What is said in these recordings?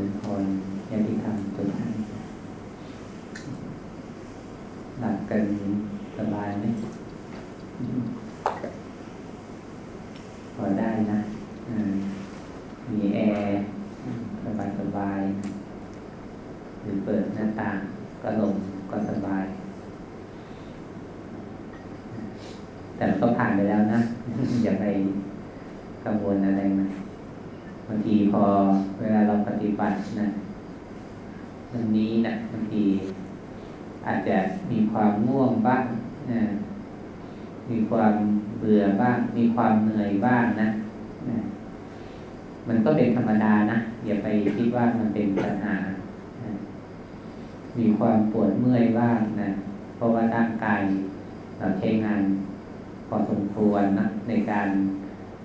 ริญพรญาติธรรมทุกท่านหลับกันสบายไหมพอได้นะ มีแอร์สบายสบาย หรือเปิดหน้าต่างก็ลมก็สบาย แต่ก็ผ่านไปแล้วนะ อย่าไปกังวลอะไรมันบางทีพอ ฏิบัตินะวันนี้นะบางทีอาจจะมีความง่วงบ้างนะมีความเบื่อบ้าง มีความเหนื่อยบ้างนะนะ มันก็เป็นธรรมดานะอย่าไปคิดว่ามันเป็นปัญหานะมีความปวดเมื่อยบ้างนะเพราะว่าร่างกายเราใช้งานพอสมควรนะในการ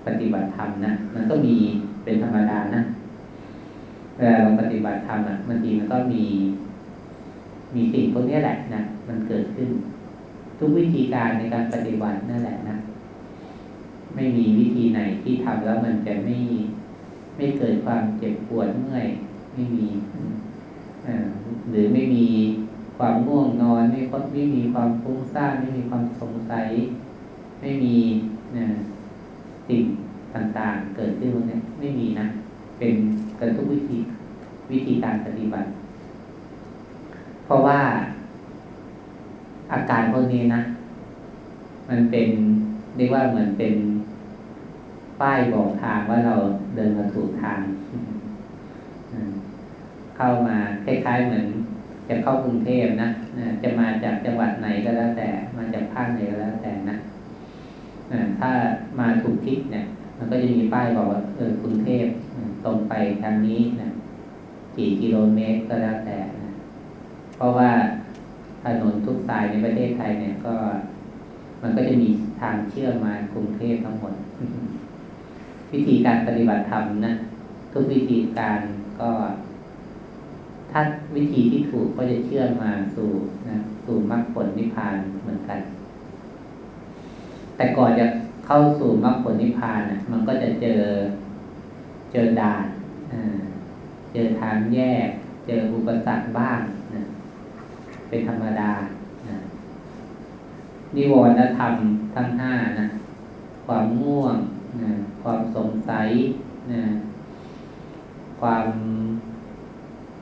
ปฏิบัติธรรมนะมันก็มีเป็นธรรมดานะ เวลาเราปฏิบัติธรรมอะบางทีมันก็มี มีสิ่งพวกนี้แหละนะมันเกิดขึ้น ทุกวิธีการในการปฏิบัตินั่นแหละนะไม่มีวิธีไหนที่ทำแล้วมันจะไม่ไม่เกิดความเจ็บปวดเมื่อยไม่มีหรือไม่มีความง่วงนอน ไม่ไม่มีความฟุ้งซ่านไม่มีความสงสัย ไม่มีนะสิ่งต่างๆ เกิดขึ้นตรงนี้ไม่มีนะเป็น กันทุกวิธีวิธีการปฏิบัติ เพราะว่าอาการพวกนี้นะ มันเป็นเรียกว่าเหมือนเป็นป้ายบอกทางว่าเราเดินมาถูกทาง เข้ามาคล้ายๆเหมือน จะเข้ากรุงเทพนะจะมาจากจังหวัดไหนก็แล้วแต่ มาจากภาคไหนก็แล้วแต่นะถ้ามาถูกทิศเนี่ย มันก็จะมีป้ายบอกว่าเออกรุงเทพ ตรงไปทางนี้นะกี่กิโลเมตรก็แล้วแต่นะเพราะว่าถนนทุกสายในประเทศไทยเนี่ยก็ มันก็จะมีทางเชื่อมมากรุงเทพทั้งหมด วิธีการปฏิบัติธรรมนะทุกวิธีการก็ถ้าวิธีที่ถูกก็จะเชื่อมมาสู่นะสู่มรรคผลนิพพานเหมือนกัน แต่ก่อนจะเข้าสู่มรรคผลนิพพานนะมันก็จะเจอ เจอด่านเจอทางแยก เจออุปสรรคบ้างนะเป็นธรรมดานะนิวรณธรรมทั้งห้านะความง่วงนะความสงสัยนะความ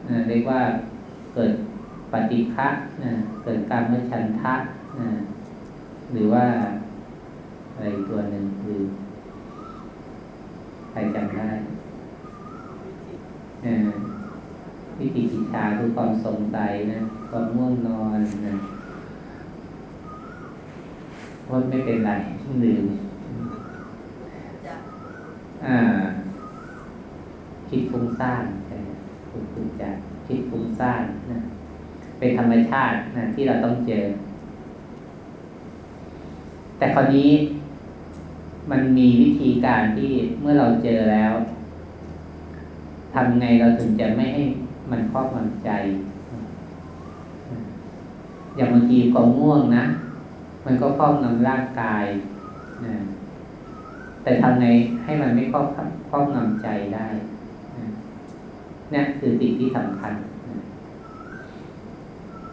นะเรียกว่าเกิดปฏิฆะนะเกิดการมชันทะนะหรือว่าอะไรตัวหนึ่งคือใครจำได้ วิธีกิจชาคือความสงสัยนะความง่วงนอนนะว่าไม่เป็นไรลืมอ่า คิดฟุ้งซ่านใช่ไหมคุณคุณจะคิดฟุ้งซ่านนะเป็นธรรมชาตินะที่เราต้องเจอ แต่คราวนี้มันมีวิธีการที่เมื่อเราเจอแล้ว ทำไงเราถึงจะไม่ให้มันครอบงำใจ อย่างบางทีความง่วงนะ มันก็ครอบงำร่างกายนะแต่ทำไงให้มันไม่ครอบครอบงำใจได้นี่คือสิ่งที่สำคัญ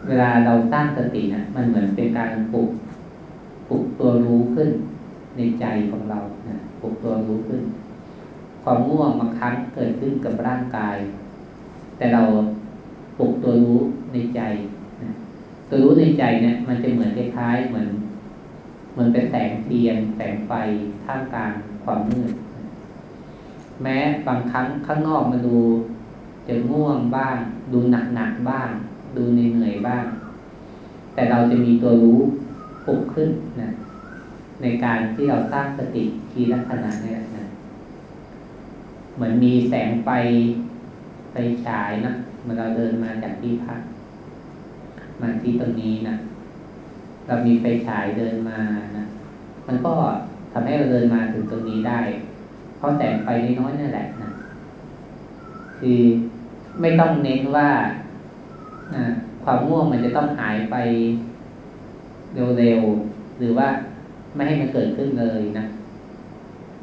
เวลาเราสร้างสตินะมันเหมือนเป็นการปลุกปลุกตัวรู้ขึ้นในใจของเรานะปลุกตัวรู้ขึ้น ความง่วงบางครั้งเกิดขึ้นกับร่างกาย แต่เราปลุกตัวรู้ในใจนะตัวรู้ในใจเนี่ย มันจะเหมือนคล้ายๆเหมือน เหมือนเป็นแสงเทียน แสงไฟท่ามกลางความมืดแม้บางครั้งข้างนอกมาดู จะง่วงบ้าง ดูหนักๆบ้าง ดูเหนื่อยๆบ้าง แต่เราจะมีตัวรู้ปลุกขึ้นนะในการที่เราสร้างสติทีลักษณะนี่นะ เหมือนมีแสงไฟไฟฉายนะเมื่อเราเดินมาจากที่พักมาที่ตรงนี้นะเรามีไฟฉายเดินมานะมันก็ทำให้เราเดินมาถึงตรงนี้ได้ เพราะแสงไฟน้อยๆนั่นแหละนะคือไม่ต้องเน้นว่าความง่วงมันจะต้องหายไปเร็วๆหรือว่าไม่ให้มันเกิดขึ้นเลยนะ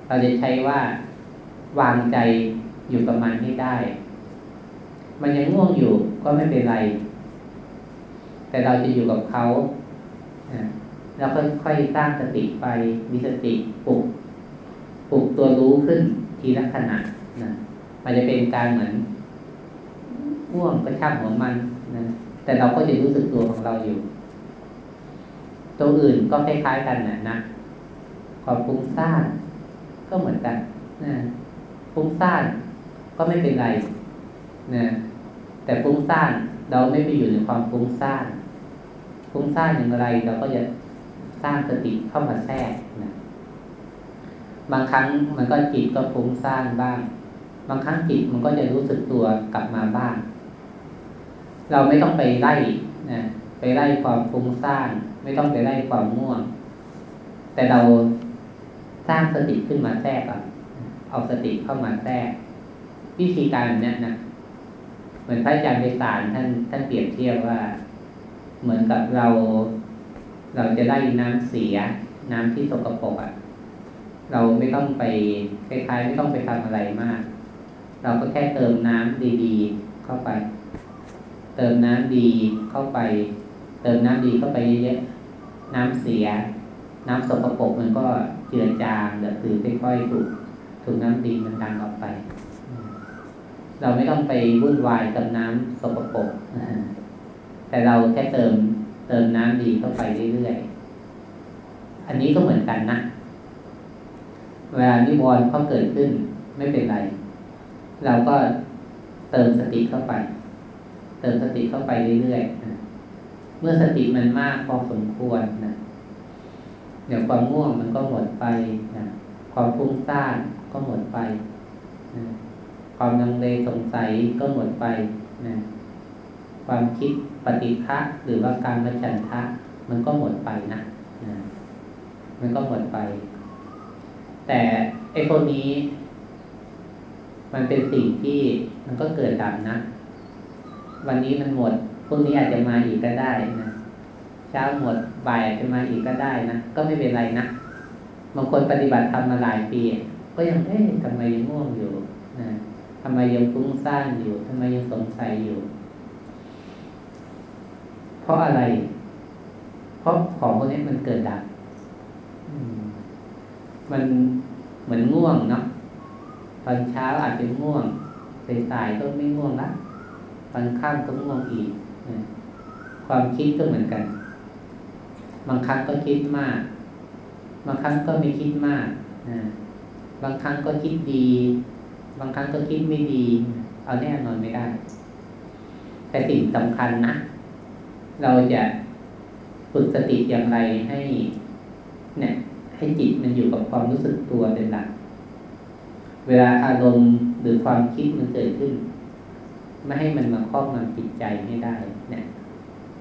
เราจะใช้ว่า วางใจอยู่กับมันให้ได้ มันยังง่วงอยู่ก็ไม่เป็นไร แต่เราจะอยู่กับเขาแล้วค่อยๆสร้างสติไป มีสติปลุกปลุกตัวรู้ขึ้นทีละขณะนะมันจะเป็นการเหมือนง่วงก็ช่างของมันนะแต่เราก็จะรู้สึกตัวของเราอยู่ ตัวอื่นก็คล้ายๆกันนะนะความฟุ้งซ่านก็เหมือนกันนะ ฟุ้งซ่านก็ไม่เป็นไรนะแต่ฟุ้งซ่านเราไม่ไปอยู่ในความฟุ้งซ่านฟุ้งซ่านอย่างไร เราก็จะสร้างสติเข้ามาแทรกนะบางครั้งมันก็จิตก็ฟุ้งซ่านบ้าง บางครั้งจิตมันก็จะรู้สึกตัวกลับมาบ้าง เราไม่ต้องไปไล่นะไปไล่ความฟุ้งซ่านไม่ต้องไปไล่ความง่วง แต่เราสร้างสติขึ้นมาแทรกอะ เอาสติเข้ามาแทรก วิธีการแบบนี้นะเหมือนพระอาจารย์ไปสารท่านท่านเปรียบเทียบว่า เหมือนกับเรา เราจะไล่น้ำเสีย น้ำที่สกปรกอะ เราไม่ต้องไปคล้ายๆไม่ต้องไปทำอะไรมาก เราก็แค่เติมน้ำดีๆ เข้าไป เติมน้ำดีเข้าไป เติมน้ำดีเข้าไปเยอะๆน้ำเสีย น้ำสกปรกมันก็เจือจางเดี๋ยวคือค่อยๆถูก ถูกน้ำดีมันดังออกไป เราไม่ต้องไปวุ่นวายกับน้ำสกปรกแต่เราแค่เติมเติมน้ำดีเข้าไปเรื่อยๆ อันนี้ก็เหมือนกันนะ เวลานิวรณ์เขาเกิดขึ้นไม่เป็นไร เราก็เติมสติเข้าไป เติมสติเข้าไปเรื่อยๆ เมื่อสติมันมากพอสมควรนะเดี๋ยวความง่วงมันก็หมดไปนะความฟุ้งซ่าน ก็หมดไปนะความลังเลสงสัยก็หมดไปนะความคิดปฏิฆะหรือว่าการมจันทะมันก็หมดไปนะนะมันก็หมดไป แต่ไอ้พวกนี้ มันเป็นสิ่งที่มันก็เกิดดับนะ วันนี้มันหมดพวกนี้อาจจะมาอีกก็ได้นะเช้าหมดบ่ายอาจจะมาอีกก็ได้นะก็ไม่เป็นไรนะบางคนปฏิบัติทำมาหลายปี ก็ยังเอ๊ะทำไมยังง่วงอยู่นะทำไมยังฟุ้งซ่านอยู่ทำไมยังสงสัยอยู่ เพราะอะไร เพราะของพวกนี้มันเกิดดับมันเหมือนง่วงเนาะตอนเช้าอาจจะง่วงสายๆก็ไม่ง่วงละตอนค่ำก็ง่วงอีกความคิดก็เหมือนกัน บางครั้งก็คิดมาก บางครั้งก็ไม่คิดมากนะ บางครั้งก็คิดดี บางครั้งก็คิดไม่ดี เอาแน่นอนไม่ได้ แต่สิ่งสำคัญนะ เราจะฝึกสติอย่างไรให้เนี่ยให้จิตมันอยู่กับความรู้สึกตัวเป็นหลัก เวลาอารมณ์หรือความคิดมันเกิดขึ้น ไม่ให้มันมาครอบงำจิตใจให้ได้เนี่ย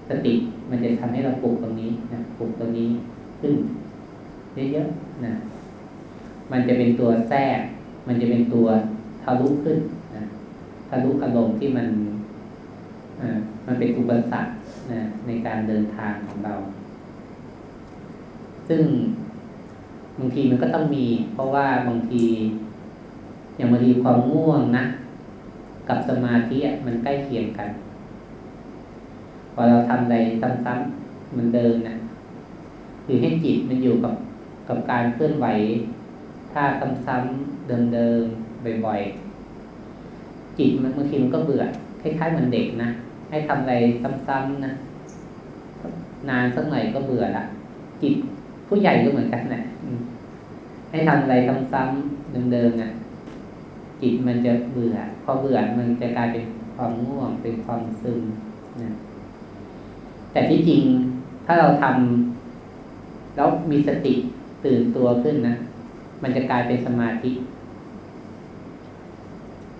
สติมันจะทำให้เราปลุกตรงนี้นะปลุกตรงนี้ขึ้นเยอะๆนะ มันจะเป็นตัวแทรก มันจะเป็นตัวทะลุขึ้นนะทะลุอารมณ์ที่มันมันเป็นอุปสรรคนะในการเดินทางของเรา ซึ่งบางทีมันก็ต้องมี เพราะว่าบางที อย่างบางทีความง่วงนะ กับสมาธิมันใกล้เคียงกัน พอเราทำอะไรซ้ำๆมันเดินนะคือให้จิตมันอยู่กับกับการเคลื่อนไหว ท่าซ้ำๆเดิมๆบ่อยๆจิตมันบางทีมันก็เบื่อคล้ายๆเหมือนเด็กนะให้ทำอะไรซ้ำๆนะนานสักหน่อยก็เบื่อละจิตผู้ใหญ่ก็เหมือนกันนะให้ทำอะไรซ้ำๆเดิมๆนะจิตมันจะเบื่อ พอเบื่อมันจะกลายเป็นความง่วงเป็นความซึมนะแต่ที่จริงถ้าเราทำแล้วมีสติตื่นตัวขึ้นนะ มันจะกลายเป็นสมาธิ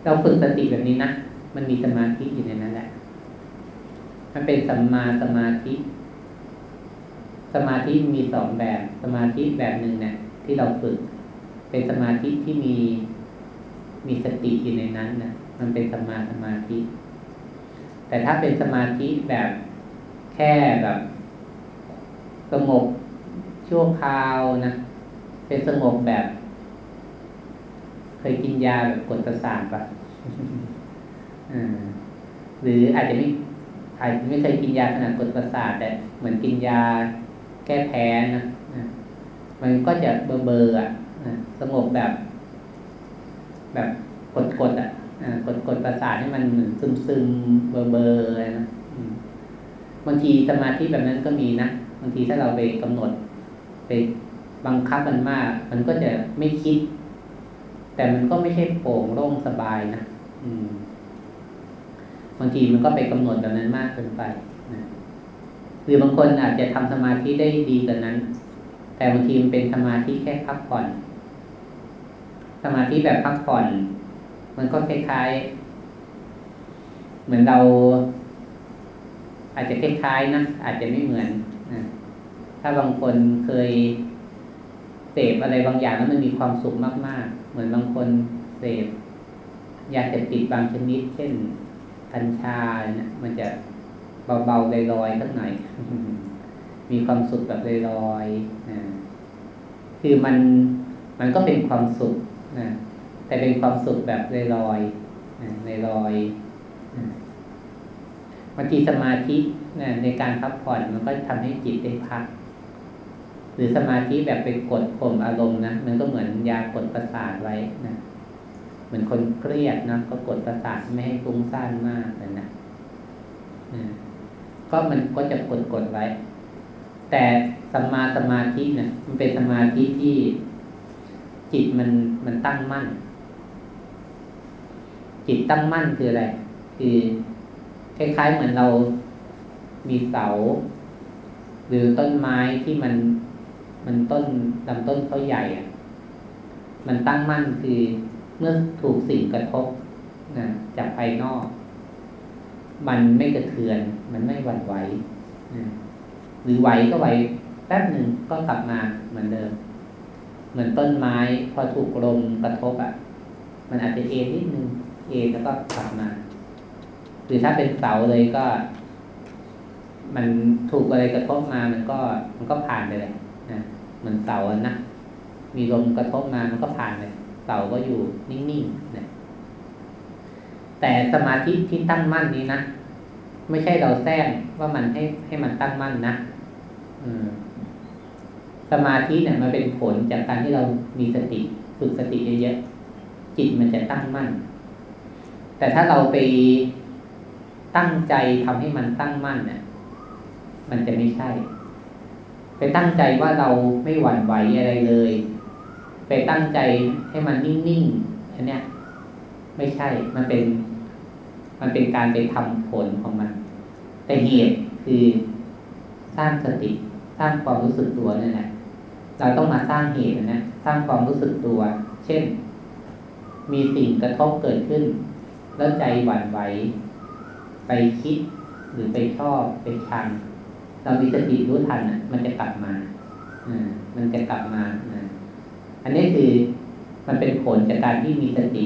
เราฝึกสติแบบนี้นะ มันมีสมาธิอยู่ในนั้นแหละ มันเป็นสัมมาสมาธิ สมาธิมีสองแบบ สมาธิแบบหนึ่งเนี่ยที่เราฝึก เป็นสมาธิที่มีมีสติอยู่ในนั้นนะมันเป็นสมาสมาธิ แต่ถ้าเป็นสมาธิแบบแค่แบบสงบชั่วคราวนะ เป็นสงบแบบ เคยกินยาแบบกดประสาทปะหรืออาจจะไม่อาจจะไม่เคยกินยาขนาดกดประสาทแต่เหมือนกินยาแก้แพ้นะมันก็จะเบอเบอร์อะสงบแบบ แบบกดกดอะกดกดประสาทให้มันเหมือนซึมซึมเบอร์เบอร์อะไรนะบางทีสมาธิแบบนั้นก็มีนะบางทีถ้าเราไปกำหนดไป บังคับมันมาก มันก็จะไม่คิด แต่มันก็ไม่ใช่โปร่งโล่งสบายนะอืม บางทีมันก็ไปกำหนดแบบนั้นมากเกินไปนะหรือบางคนอาจจะทำสมาธิได้ดีกว่านั้น แต่บางทีมันเป็นสมาธิแค่พักผ่อน สมาธิแบบพักผ่อน มันก็คล้ายๆ เหมือนเรา อาจจะคล้ายๆนะอาจจะไม่เหมือนนะถ้าบางคนเคย เสพอะไรบางอย่างแล้วมันมีความสุขมาก ๆ เหมือนบางคนเสพยาเสพติดบางชนิด เช่นกัญชาเนี่ยมันจะเบาๆลอยๆสักหน่อยมีความสุขแบบลอยๆนะคือมันมันก็เป็นความสุขนะแต่เป็นความสุขแบบลอยๆนะลอยๆบางทีสมาธินะในการพักผ่อนมันก็ทำให้จิตได้พัก หรือสมาธิแบบไปกดข่มอารมณ์นะมันก็เหมือนยากดประสาทไว้นะเหมือนคนเครียดนะก็กดประสาทไม่ให้ฟุ้งซ่านมากเลยนะก็มันก็จะกดกดไว้ แต่สัมมาสมาธินะี่ยมันเป็นสมาธิที่จิตมันมันตั้งมั่น จิตตั้งมั่นคืออะไร คือคล้ายๆเหมือนเรามีเสา หรือต้นไม้ที่มัน มันต้นลำต้นเขาใหญ่อะมันตั้งมั่นคือเมื่อถูกสิ่งกระทบนะจากภายนอก มันไม่กระเทือน มันไม่หวั่นไหวนะหรือไหวก็ไหวแป๊บหนึ่งก็กลับมาเหมือนเดิม เหมือนต้นไม้พอถูกลมกระทบอะ่ะ มันอาจจะเอ็นนิดนึงเอ็นแล้วก็กลับมาหรือถ้าเป็นเสาเลยก็ มันถูกอะไรกระทบมามันก็มันก็ผ่านไปเลยนะ มือนเสาอะนะ มีลมกระทบมามันก็ผ่านเลยเต่าก็อยู่นิ่งๆนะแต่สมาธิที่ตั้งมั่นนี้นะไม่ใช่เราแทรกว่ามันให้ให้มันตั้งมั่นนะสมาธิเนี่ยมันเป็นผลจากการที่เรามีสติฝึกสติเยอะๆจิตมันจะตั้งมั่น แต่ถ้าเราไปตั้งใจทำให้มันตั้งมั่นเนี่ยมันจะไม่ใช่ ไปตั้งใจว่าเราไม่หวั่นไหวอะไรเลย ไปตั้งใจให้มันนิ่งๆอันเนี้ยไม่ใช่ มันเป็น มันเป็นการไปทำผลของมัน แต่เหตุคือสร้างสติสร้างความรู้สึกตัวนี่แหละเราต้องมาสร้างเหตุนะสร้างความรู้สึกตัว เช่น มีสิ่งกระทบเกิดขึ้น แล้วใจหวั่นไหวไปคิดหรือไปชอบไปชัง เรามีสติรู้ทันอะมันจะกลับมาอ่ามันจะกลับมาอันนี้คือมันเป็นผลจากการที่มีสติ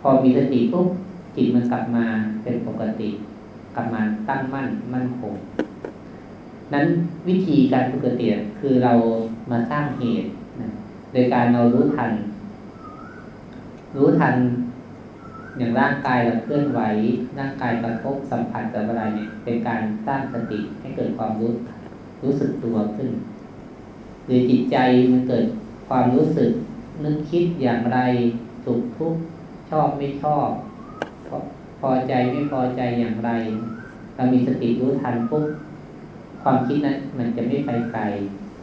พอมีสติปุ๊บจิตมันกลับมาเป็นปกติ กลับมาตั้งมั่นมั่นคงนั้นวิธีการฝึกสติคือเรามาสร้างเหตุโดยการเรารู้ทัน รู้ทัน อย่างร่างกายเราเคลื่อนไหว ร่างกายกระทบสัมผัสกับอะไรเนี่ยเป็นการสร้างสติให้เกิดความรู้รู้สึกตัวขึ้น หรือจิตใจมันเกิดความรู้สึกนึกคิดอย่างไรสุขทุกข์ชอบไม่ชอบพอใจไม่พอใจอย่างไร เรามีสติรู้ทันปุ๊บความคิดนั้นมันจะไม่ไปไกล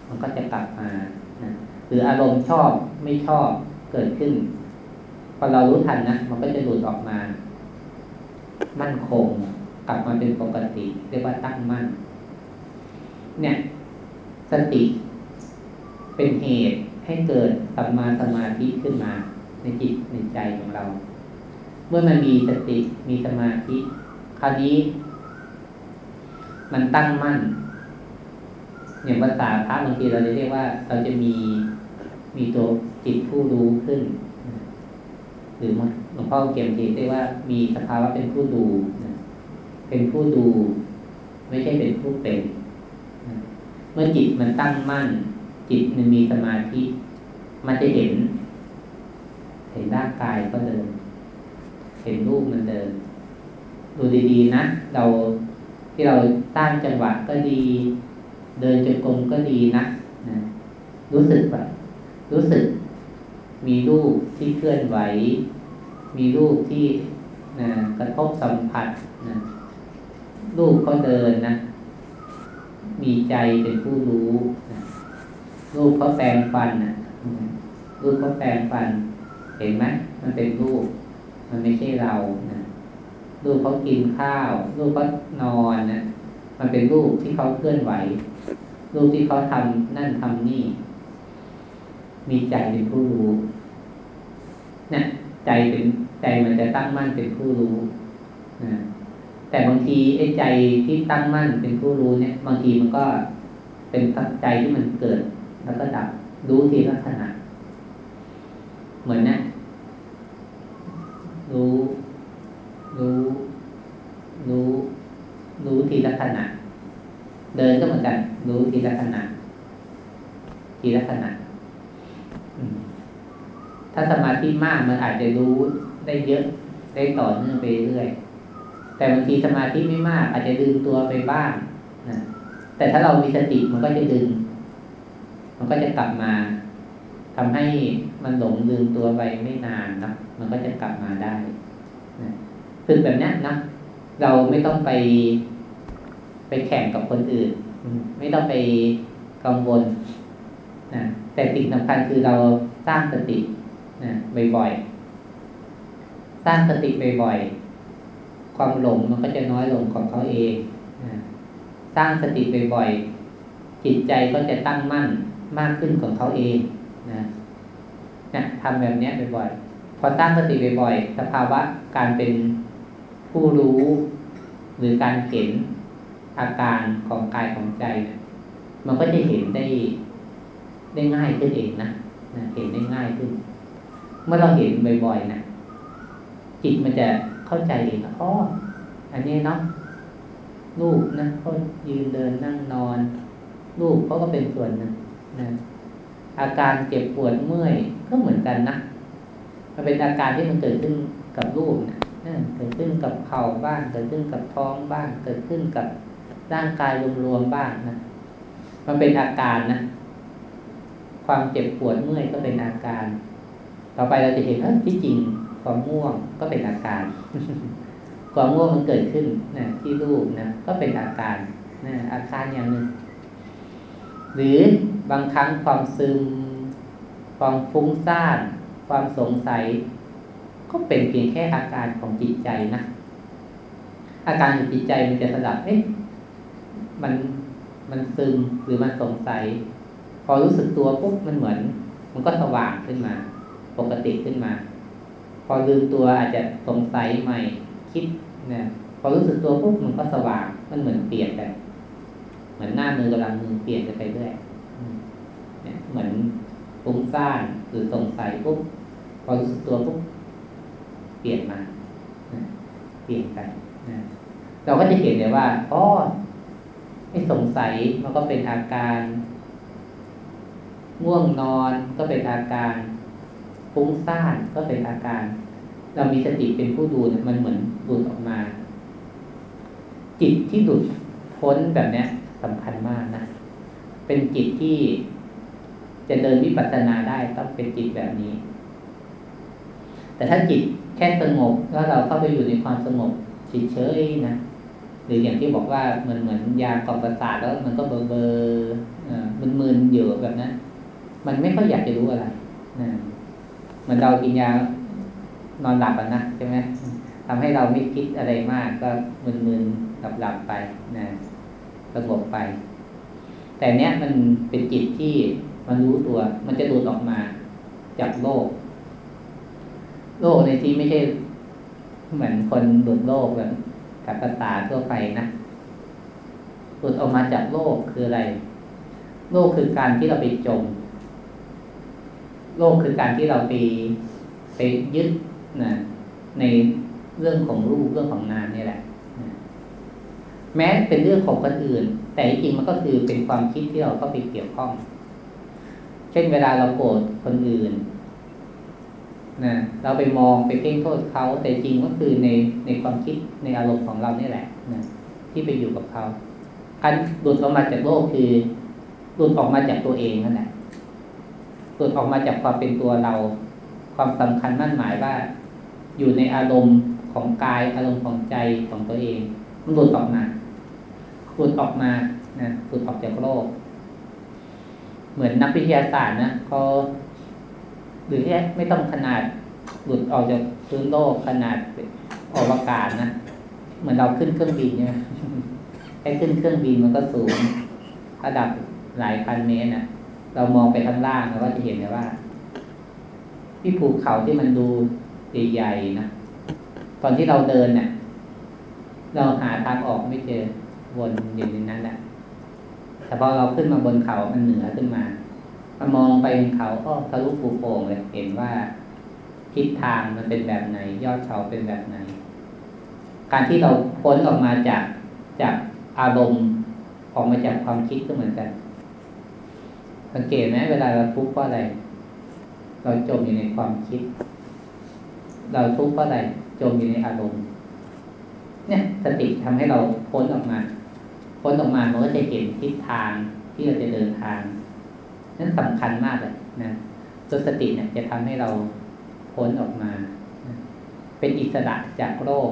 มันก็จะกลับมานะหรืออารมณ์ชอบไม่ชอบเกิดขึ้น พอเรารู้ทันนะมันก็จะหลุดออกมา มั่นคงกลับมาเป็นปกติ เรียกว่าตั้งมั่น เนี่ย สติเป็นเหตุให้เกิดสัมมาสมาธิขึ้นมา ในจิตในใจของเรา เมื่อมันมีสติมีสมาธิ คราวนี้ มันตั้งมั่นอย่างภาษาพระบางทีเราจะเรียกว่า เราจะมีมีตัวจิตผู้รู้ขึ้น หรือหลวงพ่อเกียมทีเรียกว่ามีสภาวะเป็นผู้ดูเป็นผู้ดู ไม่ใช่เป็นผู้เป็นเมื่อจิตมันตั้งมั่น จิตมันมีสมาธิ มันจะเห็น เห็นร่างกายก็เดิน เห็นรูปมันเดิน ดูดีๆนะ เราที่เราตั้งจังหวะก็ดี เดินจงกรมก็ดีนะนะรู้สึกแบบรู้สึก มีรูปที่เคลื่อนไหว มีรูปที่นะกระทบสัมผัสนะรูปเขาเดินนะ มีใจเป็นผู้รู้นะรูปเขาแปลงฟันนะรูปเขาแปลงฟัน เห็นไหมมันเป็นรูป มันไม่ใช่เรานะรูปเขากินข้าว รูปเขานอนนะมันเป็นรูปที่เขาเคลื่อนไหว รูปที่เขาทำนั่นทำนี่ มีใจเป็นผู้รู้ เนี่ยใจเป็นใจมันจะตั้งมั่นเป็นผู้รู้นะแต่บางทีไอ้ใจที่ตั้งมั่นเป็นผู้รู้เนี่ย บางทีมันก็เป็นใจที่มันเกิด แล้วก็ดับรู้ทีละขณะ เหมือนนะรู้ รู้ รู้ รู้ทีละขณะ เดินก็เหมือนกัน รู้ทีละขณะทีละขณะ ถ้าสมาธิมากมันอาจจะรู้ได้เยอะได้ต่อเนื่องไปเรื่อยแต่บางทีสมาธิไม่มาก อาจจะดึงตัวไปบ้างนะแต่ถ้าเรามีสติมันก็จะดึง มันก็จะกลับมาทำให้มันหลงลืมตัวไปไม่นานนะมันก็จะกลับมาได้นะฝึกแบบนี้นะเราไม่ต้องไป ไปแข่งกับคนอื่น ไม่ต้องไปกังวลนะแต่สิ่งสำคัญคือเราสร้างสติ นะบ่อยๆสร้างสติบ่อยๆความหลงมันก็จะน้อยลงของเขาเองนะสร้างสติบ่อยๆจิตใจก็จะตั้งมั่นมากขึ้นของเขาเองนะนะทำแบบนี้บ่อยๆพอสร้างสติบ่อยๆสภาวะการเป็นผู้รู้หรือการเห็นอาการของกายของใจ มันก็จะเห็นได้ได้ง่ายขึ้นเองนะนะเห็นได้ง่ายขึ้น เมื่อเราเห็นบ่อยๆนะจิตมันจะเข้าใจเองอ๋ออันนี้เนาะลูกนะเขายืนเดินนั่งนอนลูกเขาก็เป็นส่วนนึ่งนะอาการเจ็บปวดเมื่อยก็เหมือนกันนะมันเป็นอาการที่มันเกิดขึ้นกับลูกนะเกิดขึ้นกับเข่าบ้าง เกิดขึ้นกับท้องบ้าง เกิดขึ้นกับร่างกายรวมๆบ้างนะมันเป็นอาการนะความเจ็บปวดเมื่อยก็เป็นอาการ ต่อไปเราจะเห็นว่าที่จริงความง่วงก็เป็นอาการ ความง่วงมันเกิดขึ้นนะที่รูปนะก็เป็นอาการนะอาการอย่างหนึ่ง หรือบางครั้งความซึม ความฟุ้งซ่าน ความสงสัย ก็เป็นเพียงแค่อาการของจิตใจนะอาการของจิตใจมันจะสลับเอ๊ะมันมันซึมหรือมันสงสัย พอรู้สึกตัวปุ๊บมันเหมือน มันก็สว่างขึ้นมา ปกติขึ้นมา พอลืมตัวอาจจะสงสัยใหม่คิดนะพอรู้สึกตัวปุ๊บมันก็สว่างมันเหมือนเปลี่ยนกันเหมือนหน้ามือกำลังมือเปลี่ยนกันไปเรื่อยเนี่ยเหมือนฟุ้งซ่านหรือสงสัยปุ๊บพอรู้สึกตัวปุ๊บเปลี่ยนมาเปลี่ยนไปนเราก็จะเห็นเลยว่าอ๋อไอ้สงสัยมันก็เป็นอาการง่วงนอนก็เป็นอาการ ฟุ้งซ่านก็เป็นอาการ เรามีสติเป็นผู้ดูมันเหมือนดูดออกมา จิตที่หลุดพ้นแบบเนี้ยสำคัญมากนะ เป็นจิตที่จะเดินวิปัสสนาได้ต้องเป็นจิตแบบนี้ แต่ถ้าจิตแค่สงบแล้วเราเข้าไปอยู่ในความสงบเฉยๆนะหรืออย่างที่บอกว่ามันเหมือนยากล่อมประสาทแล้วมันก็เบอเบอร์มึนๆอยู่แบบนั้น มันไม่ค่อยอยากจะรู้อะไรนะ มันเรากินยานอนหลับนะใช่ไหมทำให้เราไม่คิดอะไรมากก็มึนๆหลับๆไปนะสงบไป แต่เนี้ยมันเป็นจิตที่มันรู้ตัว มันจะดูดออกมาจากโลก โลกในที่ไม่ใช่ เหมือนคนดูดโลกแบบกับภาษาทั่วไปนะหลุดออกมาจากโลกคืออะไร โลกคือการที่เราไปจม โลกคือการที่เราไปไปยึดนะในเรื่องของรูปเรื่องของนามนี่แหละนะแม้เป็นเรื่องของคนอื่น แต่จริงมันก็คือเป็นความคิดที่เราเข้าไปเกี่ยวข้อง เช่นเวลาเราโกรธคนอื่นนะเราไปมองไปเพ่งโทษเขาแต่จริงก็คือในในความคิดในอารมณ์ของเราเนี่ยแหละนะที่ไปอยู่กับเขาการหลุดออกมาจากโลกคือหลุดออกมาจากตัวเองนั่นแหละ หลุดออกมาจากความเป็นตัวเรา ความสำคัญมั่นหมายว่า อยู่ในอารมณ์ของกายอารมณ์ของใจของตัวเอง มันหลุดออกมาหลุดออกมานะหลุดออกจากโลก เหมือนนักวิทยาศาสตร์นะเขาหรือแค่ไม่ต้องขนาดหลุดออกจากพื้นโลกขนาดอวกาศนะเหมือนเราขึ้นเครื่องบินเนี่ยแค่ขึ้นเครื่องบินมันก็สูงระดับหลายพันเมตรนะ เรามองไปข้างล่างเราก็จะเห็นเลยว่า ที่ภูเขาที่มันดูใหญ่ๆนะตอนที่เราเดินเนะี่ยเราหาทางออกไม่เจอวนอยู่ในนั้นแหละแต่พอเราขึ้นมาบนเขามันเหนือขึ้นมามันมองไปบนเขาก็ทะลุภูโป่งเลยเห็นว่าทิศทางมันเป็นแบบไหน ยอดเขาเป็นแบบไหน การที่เราพ้นออกมาจากจากอารมณ์ออกมาจากความคิดก็เหมือนกัน สังเกตไหมเวลาเราทุกข์เพราะอะไร เราจมอยู่ในความคิด เราทุกข์เพราะอะไร จมอยู่ในอารมณ์ เนี่ยสติทำให้เราพ้นออกมา พ้นออกมามันก็จะเห็นทิศทางที่เราจะเดินทาง นั่นสำคัญมากเลยนะตัวสติเนี่ยจะทำให้เราพ้นออกมา เป็นอิสระจากโลก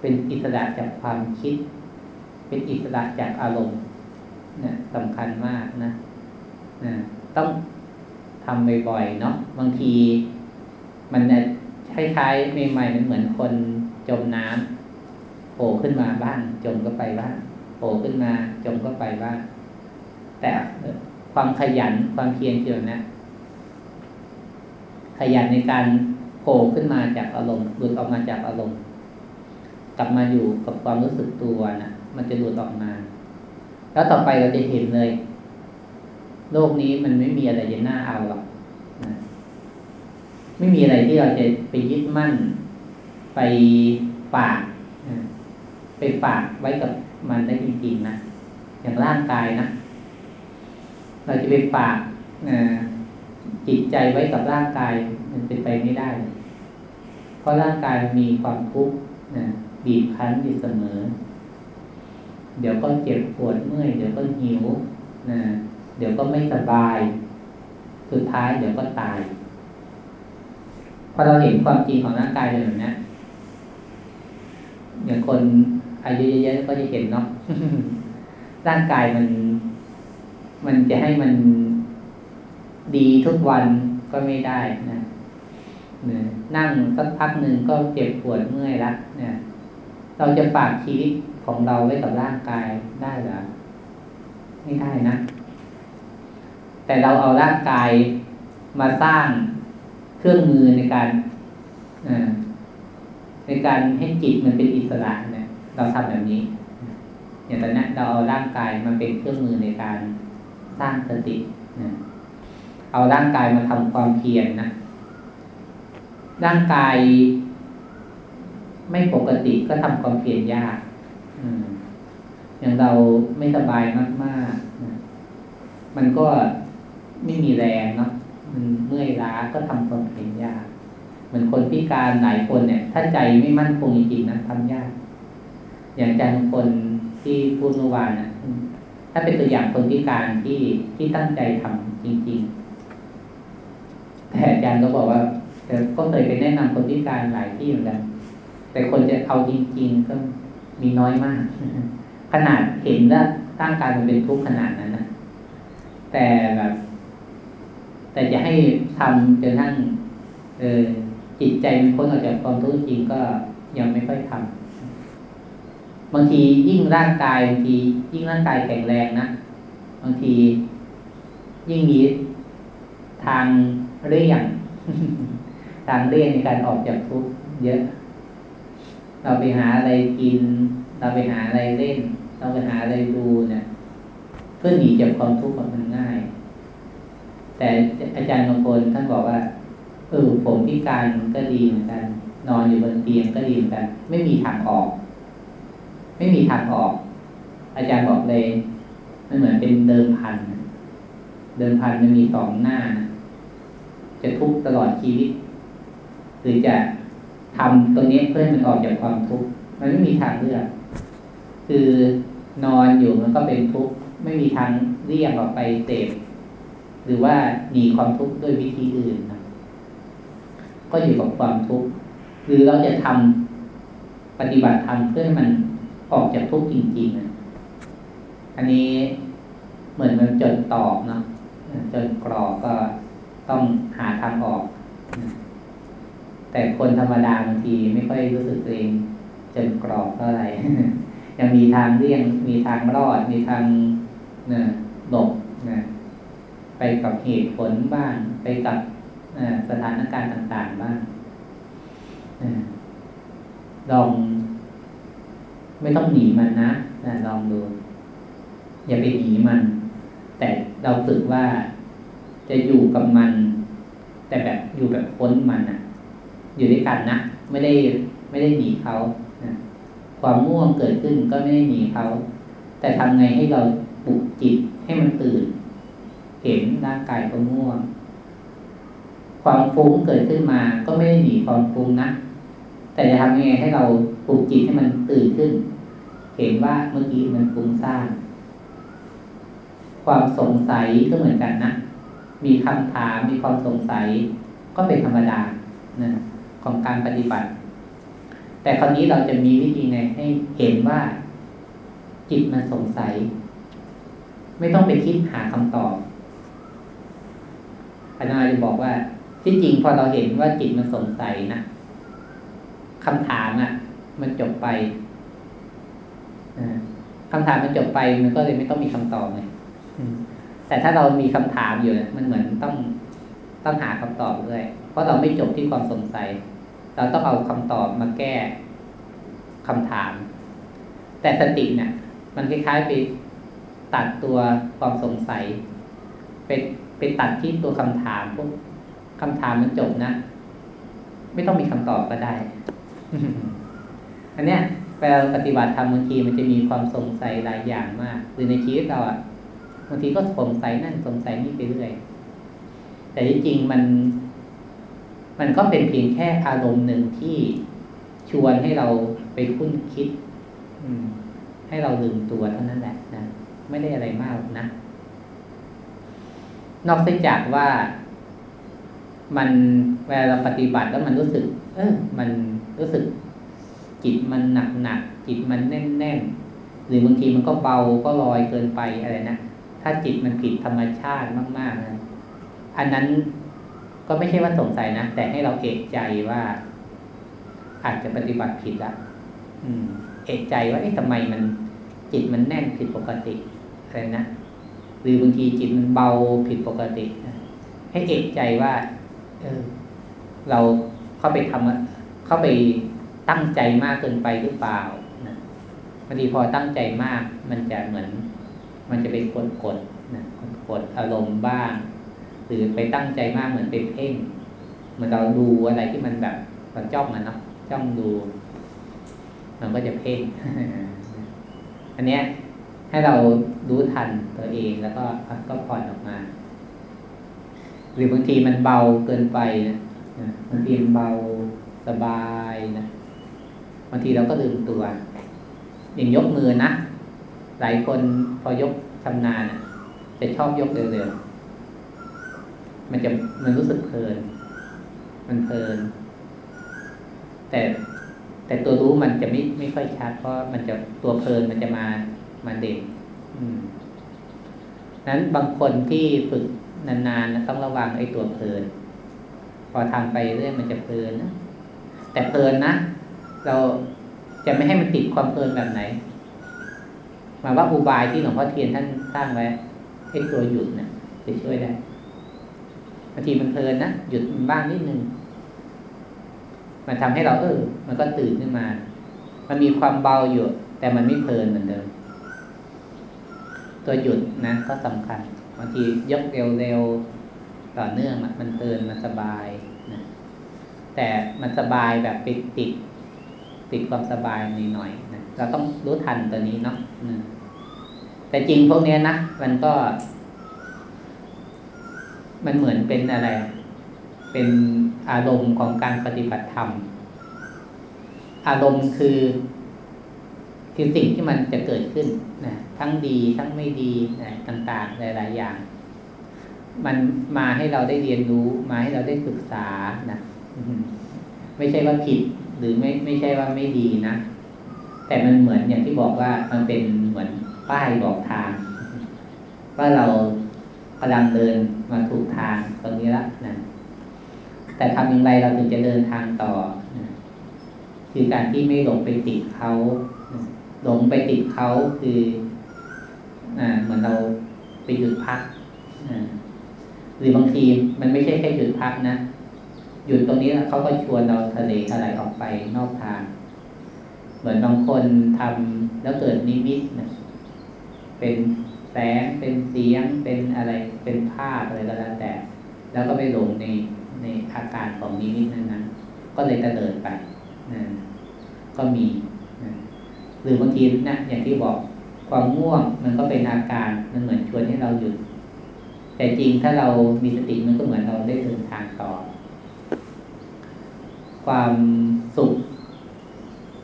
เป็นอิสระจากความคิด เป็นอิสระจากอารมณ์เนี่ยสำคัญมากนะ ต้องทำบ่อยๆเนาะบางที มันคล้ายๆใหม่ๆมันเหมือนคนจมน้ำโผล่ขึ้นมาบ้างจมก็ไปบ้างโผล่ขึ้นมาจมก็ไปบ้างแต่ความขยันความเพียรเกี่ยวนะขยันในการโผล่ขึ้นมาจากอารมณ์หลุดออกมาจากอารมณ์ กลับมาอยู่กับความรู้สึกตัวนะมันจะหลุดออกมา แล้วต่อไปเราจะเห็นเลย โลกนี้มันไม่มีอะไรจะน่าเอาหรอกนะไม่มีอะไรที่เราจะไปยึดมั่น ไปฝากไปฝากไว้กับมันได้จริงๆนะอย่างร่างกายนะเราจะไปฝากจิตใจไว้กับร่างกายมันเป็นไปไม่ได้ เพราะร่างกายมีความทุกข์บีบคั้นอยู่เสมอ เดี๋ยวก็เจ็บปวดเมื่อย เดี๋ยวก็หิวนะ เดี๋ยวก็ไม่สบาย สุดท้ายเดี๋ยวก็ตาย พอเราเห็นความจริงของร่างกายแบบนี้อย่างคนอายุเยอะๆก็จะเห็นเนาะร่างกายมัน มันจะให้มันดีทุกวันก็ไม่ได้นะนั่งสักพักหนึ่งก็เจ็บปวดเมื่อยละเนี่ย เราจะฝากชีวิตของเราไว้กับร่างกายได้หรือไม่ได้นะ แต่เราเอาร่างกายมาสร้างเครื่องมือในการในการให้จิตมันเป็นอิสระเนี่ยเราทำแบบนี้อย่างตอนนี้เราเอาร่างกายมาเป็นเครื่องมือในการสร้างสตินะเอาร่างกายมาทำความเพียรนะร่างกายไม่ปกติก็ทำความเพียรยากอย่างเราไม่สบายมากๆ มันก็ ไม่มีแรงเนาะมันเมื่อยล้าก็ทำความเพียรยากเหมือนคนพิการหลายคนเนี่ย ถ้าใจไม่มั่นคงจริงๆนะทำยาก อย่างอาจารย์คนที่พูดเมื่อวานนะถ้าเป็นตัวอย่างคนพิการที่ที่ตั้งใจทำจริง ๆ แต่อาจารย์ก็บอกว่าแต่ก็เคยไปแนะนำคนพิการหลายที่เหมือนกันแต่คนจะเอาจริง ๆ ก็มีน้อยมาก ขนาดเห็นว่าตั้งการมันเป็นทุกข์ขนาดนั้นนะแต่แบบ แต่จะให้ทำจนทั้งเออจิตใจมันพ้นออกจากความทุกข์จริงก็ยังไม่ค่อยทำบางทียิ่งร่างกายบางทียิ่งร่างกายแข็งแรงนะบางทียิ่งมีทางเรี่ยงทางเรี่ยงในการออกจากทุกข์เยอะ เราไปหาอะไรกิน เราไปหาอะไรเล่น เราไปหาอะไรดูเนี่ยเพื่อหนีจากความทุกข์มันง่าย แต่อาจารย์บางคนท่านบอกว่าเออผมพิการก็ดีเหมือนกัน นอนอยู่บนเตียงก็ดีเหมือนกัน ไม่มีทางออก ไม่มีทางออก อาจารย์บอกเลยมันเหมือนเป็นเดิมพัน เดิมพันมันมีสองหน้านะจะทุกข์ตลอดชีวิต หรือจะทำตรงนี้เพื่อให้มันออกจากความทุกข์มันไม่มีทางเลือก คือนอนอยู่มันก็เป็นทุกข์ไม่มีทางเลี่ยงออกไปเสพ หรือว่าหนีความทุกข์ด้วยวิธีอื่นนะก็อยู่กับความทุกข์หรือเราจะทำปฏิบัติธรรมเพื่อให้มันออกจากทุกข์จริงๆนะอันนี้เหมือนมันจดตอบเนาะจนกรอบก็ต้องหาทางออก แต่คนธรรมดาบางทีไม่ค่อยรู้สึกตัวเองจนกรอบเท่าไหร่ยังมีทางเลี่ยงมีทางรอด มีทางเนี่ยหลบ ไปกับเหตุผลบ้าง ไปกับสถานการณ์ต่างๆบ้างลอง ไม่ต้องหนีมันนะลองดู อย่าไปหนีมัน แต่เราฝึกว่าจะอยู่กับมัน แต่แบบอยู่แบบพ้นมันอะอยู่ด้วยกันนะไม่ได้ไม่ได้หนีเขาความง่วงเกิดขึ้นก็ไม่ได้หนีเขา แต่ทำไงให้เราปลุกจิตให้มันตื่น เห็นร่างกายก็ง่วง ความฟุ้งเกิดขึ้นมาก็ไม่ได้หนีความฟุ้งนะแต่จะทำยังไงให้เราปลุกจิตให้มันตื่นขึ้น เห็นว่าเมื่อกี้มันฟุ้งซ่านความสงสัยก็เหมือนกันนะ มีคำถามมีความสงสัย ก็เป็นธรรมดานะของการปฏิบัติ แต่คราวนี้เราจะมีวิธีไงให้เห็นว่า จิตมันสงสัย ไม่ต้องไปคิดหาคำตอบ อาจารย์จะบอกว่า ที่จริงพอเราเห็นว่าจิตมันสงสัยนะคำถามอะ มันจบไปคำถามมันจบไปมันก็เลยไม่ต้องมีคำตอบเลยแต่ถ้าเรามีคำถามอยู่มันเหมือนต้องต้องหาคำตอบด้วย เพราะเราไม่จบที่ความสงสัย เราต้องเอาคำตอบมาแก้คำถาม แต่สติเนี่ย มันคล้ายๆไปตัดตัวความสงสัยไป ไปตัดที่ตัวคำถามพวกคำถามมันจบนะ ไม่ต้องมีคำตอบก็ได้ อันเนี้ยเวลาปฏิบัติธรรมบางทีมันจะมีความสงสัยหลายอย่างมาก หรือในชีวิตเราอะบางทีก็สงสัยนั่นสงสัยนี่ไปเรื่อยแต่ที่จริงมัน มันก็เป็นเพียงแค่อารมณ์หนึ่งที่ชวนให้เราไปคุ้นคิดให้เราลืมตัวเท่านั้นแหละนะไม่ได้อะไรมากนะ นอกจากว่ามันเวลาเราปฏิบัติแล้วมันรู้สึก เออ มันรู้สึก จิตมันหนักหนักจิตมันแน่นแน่นหรือบางทีมันก็เบาก็ลอยเกินไปอะไรนะถ้าจิตมันผิดธรรมชาติมากๆนะอันนั้นก็ไม่ใช่ว่าสงสัยนะแต่ให้เราเอกใจว่า อาจจะปฏิบัติผิดละอืม เอกใจว่าเอ๊ะทำไมมันจิตมันแน่นผิดปกติอะไรนะ รือบางทีจิตมันเบาผิดปกติให้เอกใจว่า เออ เราเข้าไปทำเข้าไปตั้งใจมากเกินไปหรือเปล่านะบางทีพอตั้งใจมาก มันจะเหมือน มันจะไปกดกดนะกดอารมณ์บ้าง หรือไปตั้งใจมากเหมือนเป็นเพ่งเหมือนเราดูอะไรที่มันแบบเราจ้องมันเนาะจ้องดู มันก็จะเพ่งอันเนี้ย ให้เรารู้ทันตัวเองแล้วก็ก็ผ่อนออกมา หรือบางทีมันเบาเกินไปนะบางทีมันเบาสบายนะบางทีเราก็ลืมตัว อย่างยกมือนะหลายคนพอยกชำนาญจะชอบยกเร็วๆมันจะมันรู้สึกเพลิน มันเพลิน แต่แต่ตัวรู้มันจะไม่ไม่ค่อยชัดเพราะมันจะตัวเพลินมันจะมา มาเด่นอืมนั้นบางคนที่ฝึกนานๆต้องระวังไอ้ตัวเพลิน พอทำไปเรื่อยมันจะเพลินนะแต่เพลินนะเราจะไม่ให้มันติดความเพลินแบบไหนมาว่าอุบายที่หลวงพ่อเทียนท่านสร้างไว้ไอ้ตัวหยุดนะี่ยจะช่วยได้บางทีมันเพลินนะหยุดบ้างนิดนึงมันทำให้เราเออ มันก็ตื่นขึ้นมา มันมีความเบาอยู่ แต่มันไม่เพลินเหมือนเดิม ตัวหยุดนะก็สำคัญบางทียกเร็วๆต่อเนื่องมันเพลินมันสบายนะแต่มันสบายแบบปิดติดติดความสบายนิดหน่อยนะเราต้องรู้ทันตัวนี้เนาะแต่จริงพวกนี้นะมันก็ มันเหมือนเป็นอะไร เป็นอารมณ์ของการปฏิบัติธรรม อารมณ์คือ คือสิ่งที่มันจะเกิดขึ้นนะทั้งดีทั้งไม่ดีนะต่างๆ หลาย ๆ อย่าง มันมาให้เราได้เรียนรู้ มาให้เราได้ศึกษานะไม่ใช่ว่าผิดหรือไม่ไม่ใช่ว่าไม่ดีนะ แต่มันเหมือนอย่างที่บอกว่ามันเป็นเหมือนป้ายบอกทาง ว่าเรากำลังเดินมาถูกทางตรงนี้ละนะแต่ทำอย่างไรเราถึงจะเดินทางต่อนะคือการที่ไม่หลงไปติดเขา หลงไปติดเขาคืออ่าเหมือนเราไปหยุดพักหรือบางทีมันไม่ใช่แค่หยุดพักนะหยุดตรงนี้เขาก็ชวนเราทะเลอะไรออกไปนอกทาง เหมือนบางคนทำแล้วเกิดนิมิตนะเป็นแสงเป็นเสียงเป็นอะไรเป็นภาพอะไรก็แล้วแต่ แล้วก็ไปหลงในในอาการของนิมิตนั้นนั้นก็เลยตะเลิดไปนะก็มี รือบางทีนะอย่างที่บอกความง่วงมันก็เป็นอาการมันเหมือนชวนให้เราหยุด แต่จริงถ้าเรามีสติมันก็เหมือนเราได้เดินทางต่อ ความสุข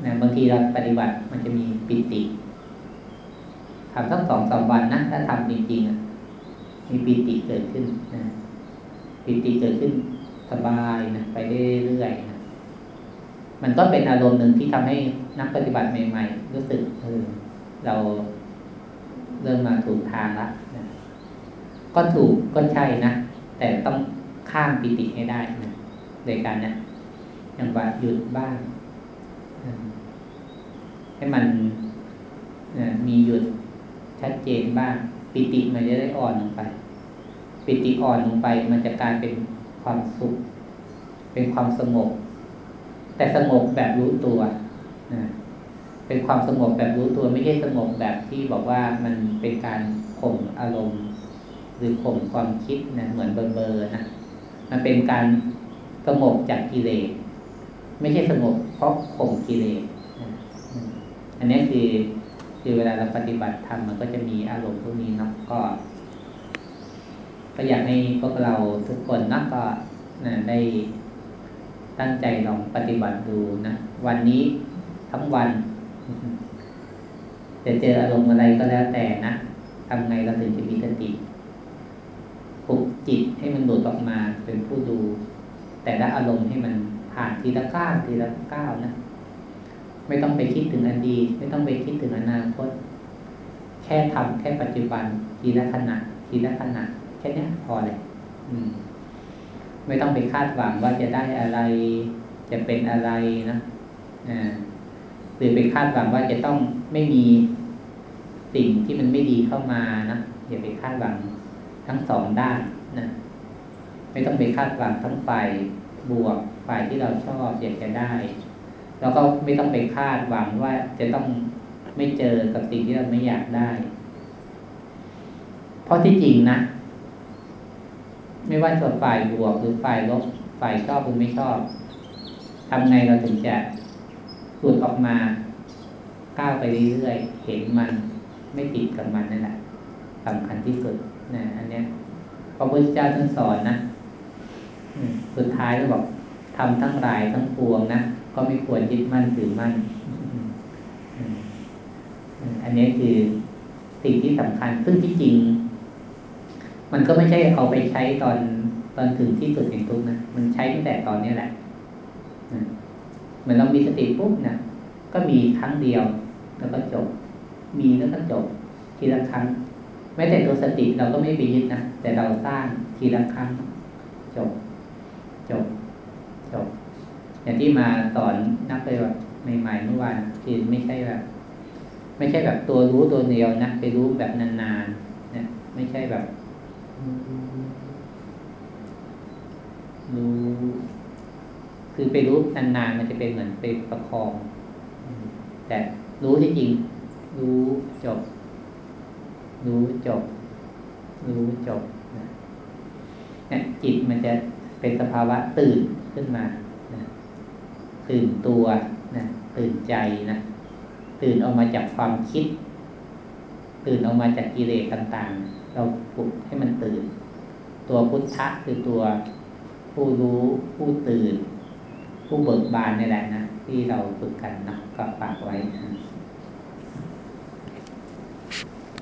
นะบางทีเราปฏิบัติมันจะมีปิติทำสักสองสามวันนะถ้าทำจริงๆมีปิติเกิดขึ้นนะปิติเกิดขึ้นสบายนะไปเรื่อยๆนะมันก็เป็นอารมณ์หนึ่งที่ทำให้ นักปฏิบัติใหม่ๆ รู้สึกเออเราเริ่มมาถูกทางละนะก็ถูกก็ใช่นะ แต่ต้องข้ามปิติให้ได้นะโดยการนะอย่างว่าหยุดบ้างให้มันมีหยุดชัดเจนบ้าง ปิติมันจะได้อ่อนลงไป ปิติอ่อนลงไป มันจะกลายเป็นความสุข เป็นความสงบ แต่สงบแบบรู้ตัว นะเป็นความสงบแบบรู้ตัวไม่ใช่สงบแบบที่บอกว่ามันเป็นการข่มอารมณ์ หรือข่มความคิดนะเหมือนเบอร์เบอร์นะมันเป็นการสงบจากกิเลสไม่ใช่สงบเพราะข่มกิเลสอันนี้คือคือเวลาเราปฏิบัติธรรมมันก็จะมีอารมณ์พวกนี้เนาะก็ก็อยากให้พวกเราทุกคนนะก็นะได้ตั้งใจลองปฏิบัติดูนะวันนี้ ทั้งวันจะเจออารมณ์อะไรก็แล้วแต่นะทำไงเราถึงจะมีสติปลุกจิตให้มันหลุดออกมาเป็นผู้ดู แต่ละอารมณ์ให้มันผ่านทีละก้าวทีละก้าวนะไม่ต้องไปคิดถึงอดีตไม่ต้องไปคิดถึงอนาคต แค่ทำแค่ปัจจุบันทีละขณะทีละขณะแค่นี้พอเลยอืม ไม่ต้องไปคาดหวังว่าจะได้อะไร จะเป็นอะไรนะอ่า หรือไปคาดหวังว่าจะต้องไม่มีสิ่งที่มันไม่ดีเข้ามานะอย่าไปคาดหวังทั้งสองด้านนะไม่ต้องไปคาดหวังทั้งฝ่ายบวกฝ่ายที่เราชอบอยากจะได้ แล้วก็ไม่ต้องไปคาดหวังว่าจะต้องไม่เจอกับสิ่งที่เราไม่อยากได้ เพราะที่จริงนะ ไม่ว่าจะฝ่ายบวกหรือฝ่ายลบฝ่ายชอบหรือไม่ชอบทำไงเราถึงจะ หลุดออกมาก้าวไปเรื่อยๆเห็นมันไม่ติดกับมันนั่นแหละสำคัญที่สุดนะอันเนี้ยพระพุทธเจ้าท่านสอนนะสุดท้ายก็บอกทำทั้งหลายทั้งปวงนะก็ไม่ควรยึดมั่นถือมั่นอันนี้คือสิ่งที่สำคัญซึ่งที่จริง มันก็ไม่ใช่เอาไปใช้ตอนตอนถึงที่สุดแห่งทุกนะมันใช้ตั้งแต่ตอนนี้แหละ เหมือนเรามีสติปุ๊บนะก็มีครั้งเดียว แล้วก็จบ มีแล้วก็จบ ทีละครั้งไม่แต่ตัวสติเราก็ไม่ไปยึดนะแต่เราสร้างทีละครั้ง จบ จบ จบ อย่างที่มาสอนนักปฏิบัติใหม่ๆเมื่อวานคือไม่ใช่แบบ ไม่ใช่แบบตัวรู้ตัวเดียวนะไปรู้แบบนานๆเนี่ยไม่ใช่แบบรู้ คือไปรู้นานๆมันจะเป็นเหมือนไปประคอง แต่รู้ที่จริง รู้จบ รู้จบ รู้จบเนี่ยจิตมันจะเป็นสภาวะตื่นขึ้นมาตื่นตัวนะตื่นใจนะตื่นออกมาจากความคิด ตื่นออกมาจากกิเลสต่างๆ เราปลุกให้มันตื่น ตัวพุทธะคือตัวผู้รู้ผู้ตื่น ผู้เบิกบานนี่แหละนะที่เราฝึกกันนะก็ฝากไว้